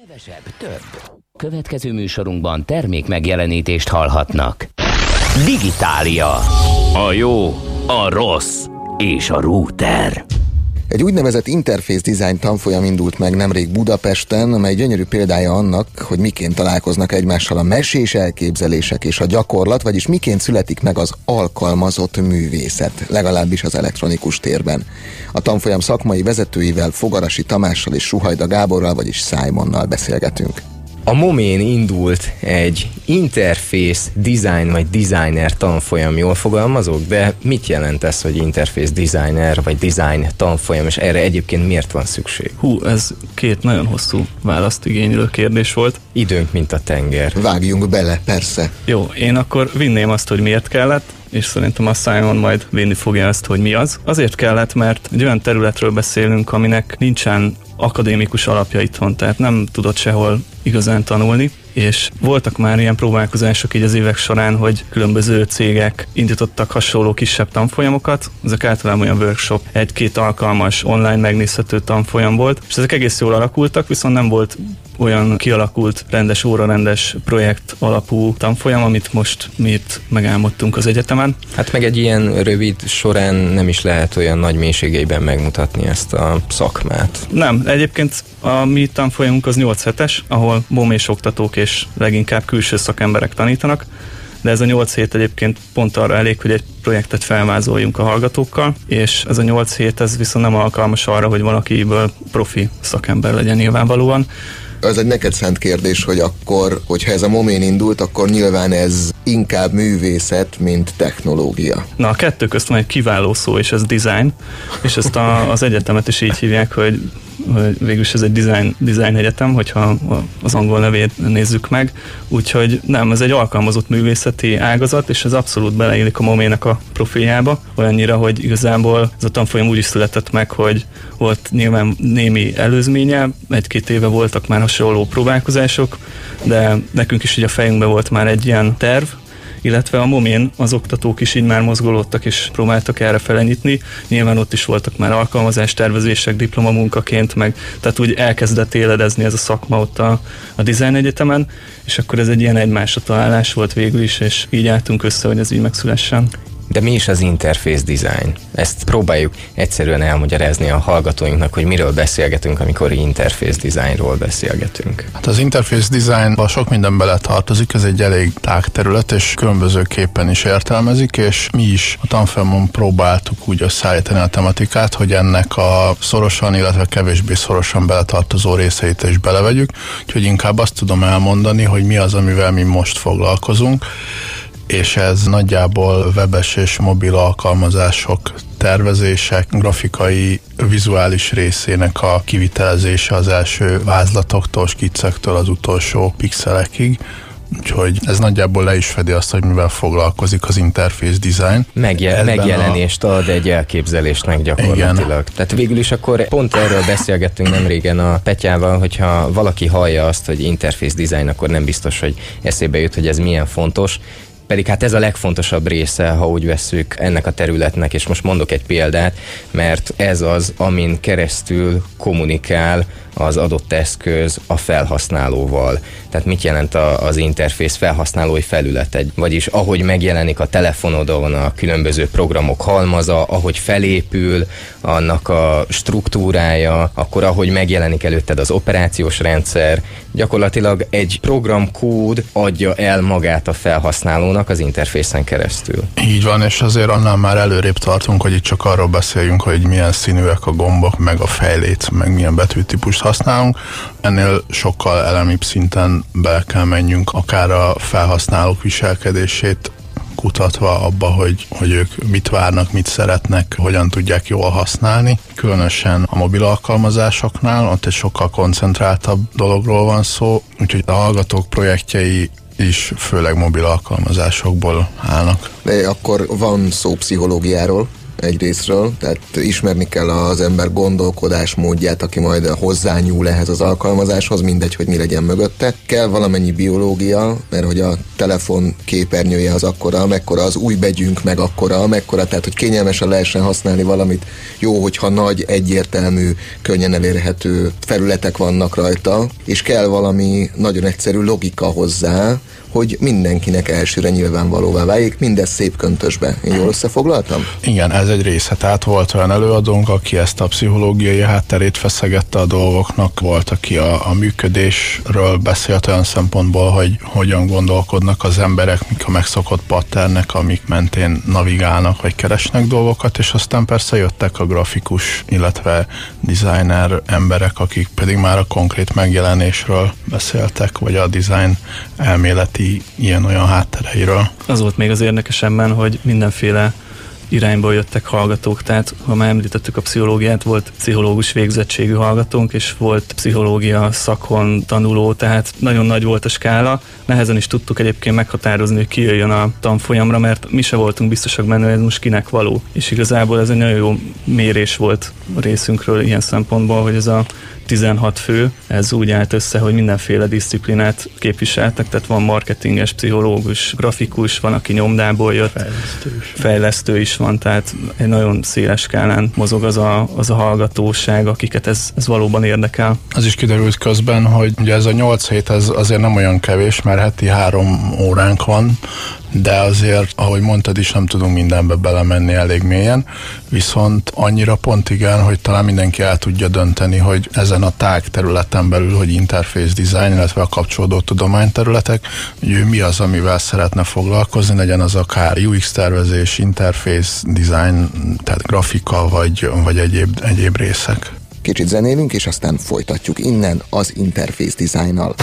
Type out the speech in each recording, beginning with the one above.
Kevesebb, több. Következő műsorunkban termék megjelenítést hallhatnak. Digitália. A jó, a rossz és a router. Egy úgynevezett interface design tanfolyam indult meg nemrég Budapesten, amely gyönyörű példája annak, hogy miként találkoznak egymással a mesés elképzelések és a gyakorlat, vagyis miként születik meg az alkalmazott művészet, legalábbis az elektronikus térben. A tanfolyam szakmai vezetőivel, Fogarasi Tamással és Suhajda Gáborral, vagyis Simonnal beszélgetünk. A Momén indult egy interface design vagy designer tanfolyam, jól fogalmazok, de mit jelent ez, hogy interface designer vagy design tanfolyam, és erre egyébként miért van szükség? Hú, ez két nagyon hosszú választ igénylő kérdés volt. Időnk, mint a tenger. Vágjunk bele, persze. Jó, én akkor vinném azt, hogy miért kellett, és szerintem a Simon majd vinni fogja ezt, hogy mi az. Azért kellett, mert egy olyan területről beszélünk, aminek nincsen akadémikus alapja itthon, tehát nem tudott sehol igazán tanulni, és voltak már ilyen próbálkozások így az évek során, hogy különböző cégek indítottak hasonló kisebb tanfolyamokat, ezek általában olyan workshop, egy-két alkalmas online megnézhető tanfolyam volt, és ezek egész jól alakultak, viszont nem volt olyan kialakult rendes órarendes projekt alapú tanfolyam, amit most mi itt megálmodtunk az egyetemen. Hát meg egy ilyen rövid során nem is lehet olyan nagy mélységeiben megmutatni ezt a szakmát. Nem, egyébként a mi tanfolyamunk az 8 hetes, ahol bomés oktatók és leginkább külső szakemberek tanítanak, de ez a 8 hét egyébként pont arra elég, hogy egy projektet felvázoljunk a hallgatókkal, és ez a 8 hét ez viszont nem alkalmas arra, hogy valakiből profi szakember legyen nyilvánvalóan, az egy neked szent kérdés, hogy akkor, hogyha ez a momén indult, akkor nyilván ez inkább művészet, mint technológia. Na, a kettő közt van egy kiváló szó, és ez design, és ezt a, az egyetemet is így hívják, hogy végülis ez egy design, design egyetem, hogyha az angol nevét nézzük meg, úgyhogy nem, ez egy alkalmazott művészeti ágazat, és ez abszolút beleillik a momének a profiljába, olyannyira, hogy igazából ez a tanfolyam úgy is született meg, hogy volt nyilván némi előzménye, egy-két éve voltak már hasonló próbálkozások, de nekünk is így a fejünkben volt már egy ilyen terv, illetve a momén az oktatók is így már mozgolódtak és próbáltak erre felenyitni. Nyilván ott is voltak már alkalmazás tervezések diplomamunkaként, meg tehát úgy elkezdett éledezni ez a szakma ott a, a Design Egyetemen, és akkor ez egy ilyen egymásra találás volt végül is, és így álltunk össze, hogy ez így megszülessen. De mi is az interface design? Ezt próbáljuk egyszerűen elmagyarázni a hallgatóinknak, hogy miről beszélgetünk, amikor interface designról beszélgetünk. Hát az interface designban sok minden bele tartozik, ez egy elég tág terület, és különbözőképpen is értelmezik, és mi is a tanfolyamon próbáltuk úgy összeállítani a tematikát, hogy ennek a szorosan, illetve kevésbé szorosan beletartozó részeit is belevegyük, úgyhogy inkább azt tudom elmondani, hogy mi az, amivel mi most foglalkozunk és ez nagyjából webes és mobil alkalmazások tervezések, grafikai, vizuális részének a kivitelezése az első vázlatoktól, skiccektől az utolsó pixelekig. Úgyhogy ez nagyjából le is fedi azt, hogy mivel foglalkozik az interface design. Megje- megjelenést a... ad egy elképzelésnek gyakorlatilag. Igen. Tehát végül is akkor pont erről beszélgettünk nem régen a Petyával, hogyha valaki hallja azt, hogy interface design, akkor nem biztos, hogy eszébe jut, hogy ez milyen fontos pedig hát ez a legfontosabb része, ha úgy veszük ennek a területnek, és most mondok egy példát, mert ez az, amin keresztül kommunikál az adott eszköz a felhasználóval. Tehát mit jelent a, az interfész felhasználói felület? Egy, vagyis ahogy megjelenik a telefonodon a különböző programok halmaza, ahogy felépül annak a struktúrája, akkor ahogy megjelenik előtted az operációs rendszer, gyakorlatilag egy programkód adja el magát a felhasználónak az interfészen keresztül. Így van, és azért annál már előrébb tartunk, hogy itt csak arról beszéljünk, hogy milyen színűek a gombok, meg a fejlét, meg milyen betűtípust használunk. Ennél sokkal elemibb szinten be kell menjünk, akár a felhasználók viselkedését kutatva abba, hogy, hogy ők mit várnak, mit szeretnek, hogyan tudják jól használni. Különösen a mobil alkalmazásoknál, ott egy sokkal koncentráltabb dologról van szó, úgyhogy a hallgatók projektjei is főleg mobil alkalmazásokból állnak. De akkor van szó pszichológiáról, egyrésztről, tehát ismerni kell az ember gondolkodás módját, aki majd hozzányúl ehhez az alkalmazáshoz, mindegy, hogy mi legyen mögötte. Kell valamennyi biológia, mert hogy a telefon képernyője az akkora, mekkora az új begyünk meg akkora, mekkora, tehát hogy kényelmesen lehessen használni valamit. Jó, hogyha nagy, egyértelmű, könnyen elérhető felületek vannak rajta, és kell valami nagyon egyszerű logika hozzá, hogy mindenkinek elsőre nyilvánvalóvá váljék, mindez szép köntösbe. Én jól összefoglaltam? Igen, ez egy része. Tehát volt olyan előadónk, aki ezt a pszichológiai hátterét feszegette a dolgoknak, volt, aki a, a működésről beszélt olyan szempontból, hogy hogyan gondolkodnak az emberek, mik a megszokott patternek, amik mentén navigálnak, vagy keresnek dolgokat, és aztán persze jöttek a grafikus, illetve designer emberek, akik pedig már a konkrét megjelenésről beszéltek, vagy a design elméleti ilyen-olyan háttereiről. Az volt még az érdekesebben, hogy mindenféle irányból jöttek hallgatók, tehát ha már említettük a pszichológiát, volt pszichológus végzettségű hallgatónk, és volt pszichológia szakon tanuló, tehát nagyon nagy volt a skála. Nehezen is tudtuk egyébként meghatározni, hogy ki jöjjön a tanfolyamra, mert mi se voltunk biztosak benne, hogy ez most kinek való. És igazából ez egy nagyon jó mérés volt a részünkről ilyen szempontból, hogy ez a 16 fő, ez úgy állt össze, hogy mindenféle disziplinát képviseltek, tehát van marketinges, pszichológus, grafikus, van, aki nyomdából jött, fejlesztő fejlesztő is van, tehát egy nagyon széles skálán mozog az a, az a hallgatóság, akiket ez, ez valóban érdekel. Az is kiderült közben, hogy ugye ez a 8 hét ez azért nem olyan kevés, mert heti három óránk van, de azért, ahogy mondtad is, nem tudunk mindenbe belemenni elég mélyen, viszont annyira pont igen, hogy talán mindenki el tudja dönteni, hogy ezen a tág területen belül, hogy interface design, illetve a kapcsolódó tudományterületek, hogy ő mi az, amivel szeretne foglalkozni, legyen az akár UX tervezés, interface design, tehát grafika, vagy, vagy egyéb, egyéb részek. Kicsit zenélünk, és aztán folytatjuk innen az interface designnal.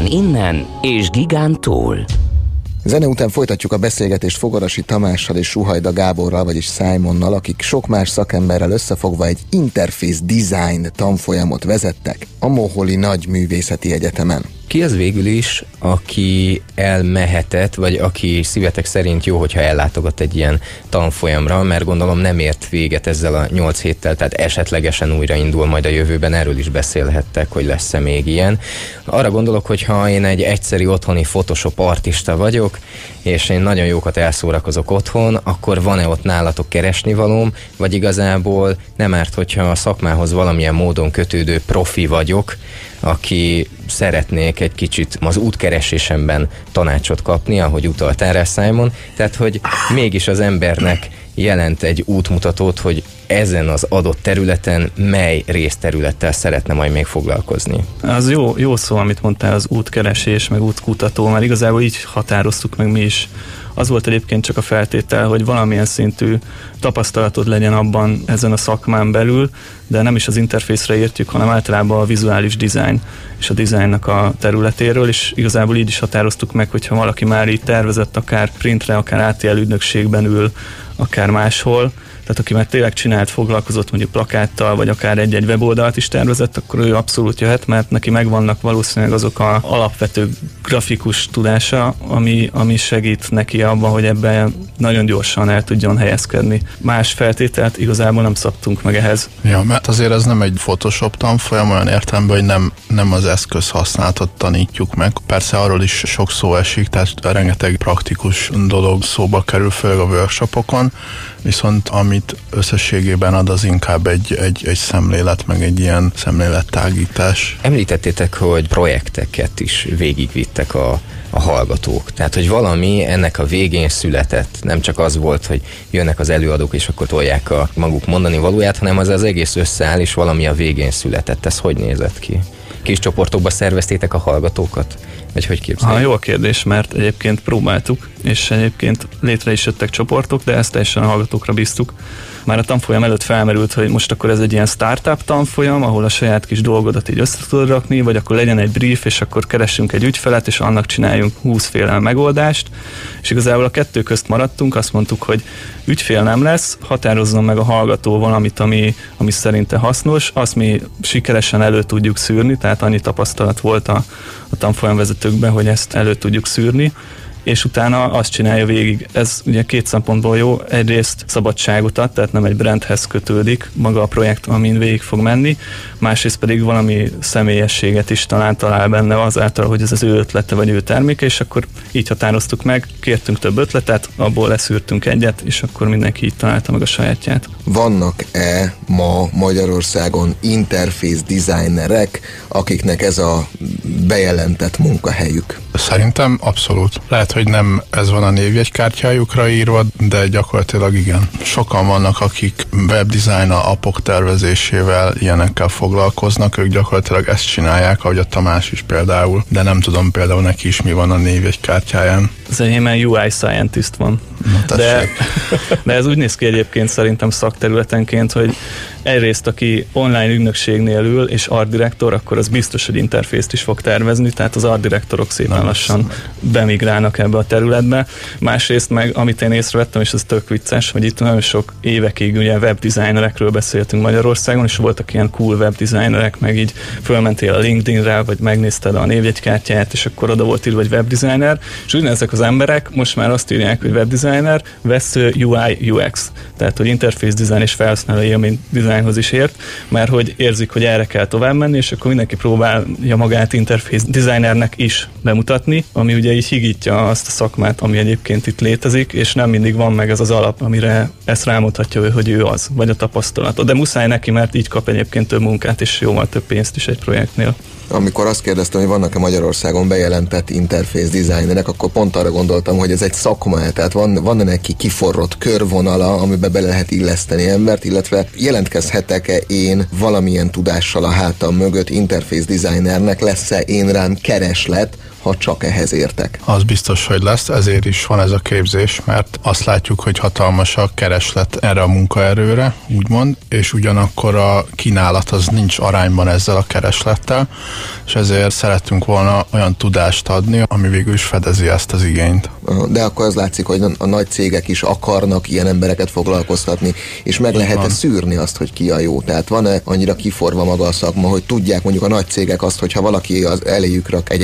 Gigán innen és Gigán túl. Zene után folytatjuk a beszélgetést Fogarasi Tamással és Suhajda Gáborral, vagyis Simonnal, akik sok más szakemberrel összefogva egy interface design tanfolyamot vezettek a Moholi Nagy Művészeti Egyetemen. Ki az végül is, aki elmehetett, vagy aki szívetek szerint jó, hogyha ellátogat egy ilyen tanfolyamra, mert gondolom nem ért véget ezzel a nyolc héttel, tehát esetlegesen újraindul majd a jövőben, erről is beszélhettek, hogy lesz-e még ilyen. Arra gondolok, hogy ha én egy egyszeri otthoni Photoshop artista vagyok, és én nagyon jókat elszórakozok otthon, akkor van-e ott nálatok keresni valóm, vagy igazából nem árt, hogyha a szakmához valamilyen módon kötődő profi vagyok, aki szeretnék egy kicsit az útkeresésemben tanácsot kapni, ahogy utalt erre Simon, tehát hogy mégis az embernek jelent egy útmutatót, hogy ezen az adott területen mely részterülettel szeretne majd még foglalkozni. Az jó, jó szó, amit mondtál, az útkeresés, meg útkutató, mert igazából így határoztuk meg mi is. Az volt egyébként csak a feltétel, hogy valamilyen szintű tapasztalatod legyen abban ezen a szakmán belül, de nem is az interfészre értjük, hanem általában a vizuális design és a designnak a területéről, és igazából így is határoztuk meg, hogyha valaki már így tervezett, akár printre, akár ATL ügynökségben ül, akár máshol, tehát aki már tényleg csinált, foglalkozott mondjuk plakáttal, vagy akár egy-egy weboldalt is tervezett, akkor ő abszolút jöhet, mert neki megvannak valószínűleg azok a alapvető grafikus tudása, ami, ami segít neki abban, hogy ebben nagyon gyorsan el tudjon helyezkedni. Más feltételt igazából nem szabtunk meg ehhez. Ja, mert azért ez nem egy Photoshop tanfolyam, olyan értelemben, hogy nem, nem az eszköz használatot tanítjuk meg. Persze arról is sok szó esik, tehát rengeteg praktikus dolog szóba kerül, főleg a workshopokon, viszont amit összességében ad, az inkább egy, egy, egy szemlélet, meg egy ilyen szemlélettágítás. Említettétek, hogy projekteket is végigvittek a, a hallgatók. Tehát, hogy valami ennek a végén született. Nem csak az volt, hogy jönnek az előadók, és akkor tolják a maguk mondani valóját, hanem az az egész összeáll, és valami a végén született. Ez hogy nézett ki? Kis csoportokba szerveztétek a hallgatókat? Vagy hogy képzeljük? Ha, jó a kérdés, mert egyébként próbáltuk, és egyébként létre is jöttek csoportok, de ezt teljesen a hallgatókra bíztuk már a tanfolyam előtt felmerült, hogy most akkor ez egy ilyen startup tanfolyam, ahol a saját kis dolgodat így össze tudod rakni, vagy akkor legyen egy brief, és akkor keressünk egy ügyfelet, és annak csináljunk 20 féle megoldást. És igazából a kettő közt maradtunk, azt mondtuk, hogy ügyfél nem lesz, határozzon meg a hallgató valamit, ami, ami szerinte hasznos, azt mi sikeresen elő tudjuk szűrni, tehát annyi tapasztalat volt a, a tanfolyamvezetőkben, hogy ezt elő tudjuk szűrni és utána azt csinálja végig. Ez ugye két szempontból jó. Egyrészt szabadságot ad, tehát nem egy brandhez kötődik maga a projekt, amin végig fog menni, másrészt pedig valami személyességet is talán talál benne azáltal, hogy ez az ő ötlete vagy ő terméke, és akkor így határoztuk meg, kértünk több ötletet, abból leszűrtünk egyet, és akkor mindenki így találta meg a sajátját. Vannak-e ma Magyarországon interfész designerek, akiknek ez a bejelentett munkahelyük? Szerintem abszolút. Lehet, hogy nem ez van a névjegykártyájukra írva, de gyakorlatilag igen. Sokan vannak, akik webdesign apok tervezésével, ilyenekkel foglalkoznak, ők gyakorlatilag ezt csinálják, ahogy a Tamás is például, de nem tudom például neki is mi van a névjegykártyáján. Enyémben UI scientist van. Na, de, de ez úgy néz ki egyébként szerintem szakterületenként, hogy egyrészt aki online ügynökségnél ül és art direktor, akkor az biztos, hogy interfészt is fog tervezni, tehát az art direktorok szépen Nem lassan bemigrálnak ebbe a területbe. Másrészt meg, amit én észrevettem, és ez tök vicces, hogy itt nagyon sok évekig ugye webdesignerekről beszéltünk Magyarországon, és voltak ilyen cool webdesignerek, meg így fölmentél a LinkedInre, vagy megnézted a névjegykártyát, és akkor oda volt írva, hogy webdesigner, és ugyanezek az emberek most már azt írják, hogy webdesigner, vesző UI UX, tehát hogy interface design és felhasználó élmény designhoz is ért, mert hogy érzik, hogy erre kell tovább menni, és akkor mindenki próbálja magát interface designernek is bemutatni, ami ugye így higítja azt a szakmát, ami egyébként itt létezik, és nem mindig van meg ez az alap, amire ezt rámutatja, hogy ő az, vagy a tapasztalat. De muszáj neki, mert így kap egyébként több munkát, és jóval több pénzt is egy projektnél amikor azt kérdeztem, hogy vannak-e Magyarországon bejelentett interfész designerek, akkor pont arra gondoltam, hogy ez egy szakma, tehát van, van neki kiforrott körvonala, amiben bele lehet illeszteni embert, illetve jelentkezhetek-e én valamilyen tudással a hátam mögött interfész designernek, lesz-e én rám kereslet, ha csak ehhez értek. Az biztos, hogy lesz, ezért is van ez a képzés, mert azt látjuk, hogy hatalmas a kereslet erre a munkaerőre, úgymond, és ugyanakkor a kínálat az nincs arányban ezzel a kereslettel, és ezért szerettünk volna olyan tudást adni, ami végül is fedezi ezt az igényt. De akkor az látszik, hogy a nagy cégek is akarnak ilyen embereket foglalkoztatni, és meg lehet-e szűrni azt, hogy ki a jó? Tehát van-e annyira kiforva maga a szakma, hogy tudják mondjuk a nagy cégek azt, hogy ha valaki az eléjük rak egy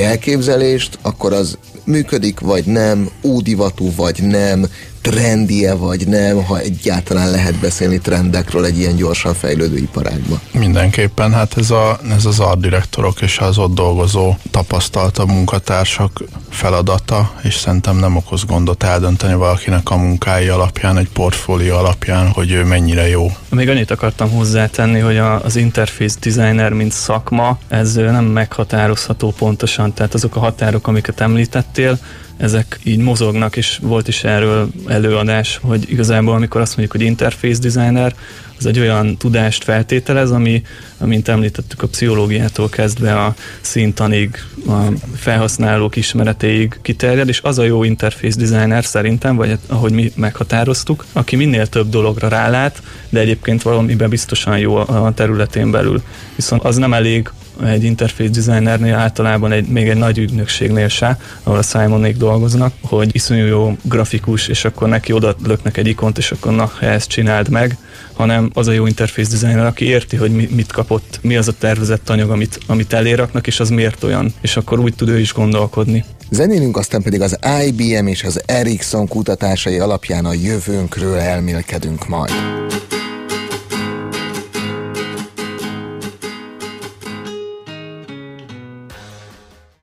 elképzelést, akkor az működik, vagy nem, údivatú, vagy nem, trendie vagy nem, ha egyáltalán lehet beszélni trendekről egy ilyen gyorsan fejlődő iparágban. Mindenképpen, hát ez, a, ez az art direktorok és az ott dolgozó tapasztalta munkatársak feladata, és szerintem nem okoz gondot eldönteni valakinek a munkái alapján, egy portfólió alapján, hogy ő mennyire jó. Még annyit akartam hozzátenni, hogy a, az interface designer, mint szakma, ez nem meghatározható pontosan, tehát azok a határok, amiket említettél, ezek így mozognak, és volt is erről előadás, hogy igazából amikor azt mondjuk, hogy interface designer, az egy olyan tudást feltételez, ami, amint említettük a pszichológiától kezdve a szintanig, a felhasználók ismeretéig kiterjed, és az a jó interface designer szerintem, vagy ahogy mi meghatároztuk, aki minél több dologra rálát, de egyébként valamiben biztosan jó a területén belül. Viszont az nem elég egy interface designernél általában egy, még egy nagy ügynökségnél se, ahol a Simonék dolgoznak, hogy iszonyú jó grafikus, és akkor neki oda löknek egy ikont, és akkor na, ezt csináld meg, hanem az a jó interface designer, aki érti, hogy mit kapott, mi az a tervezett anyag, amit, amit eléraknak, és az miért olyan, és akkor úgy tud ő is gondolkodni. Zenélünk, aztán pedig az IBM és az Ericsson kutatásai alapján a jövőnkről elmélkedünk majd.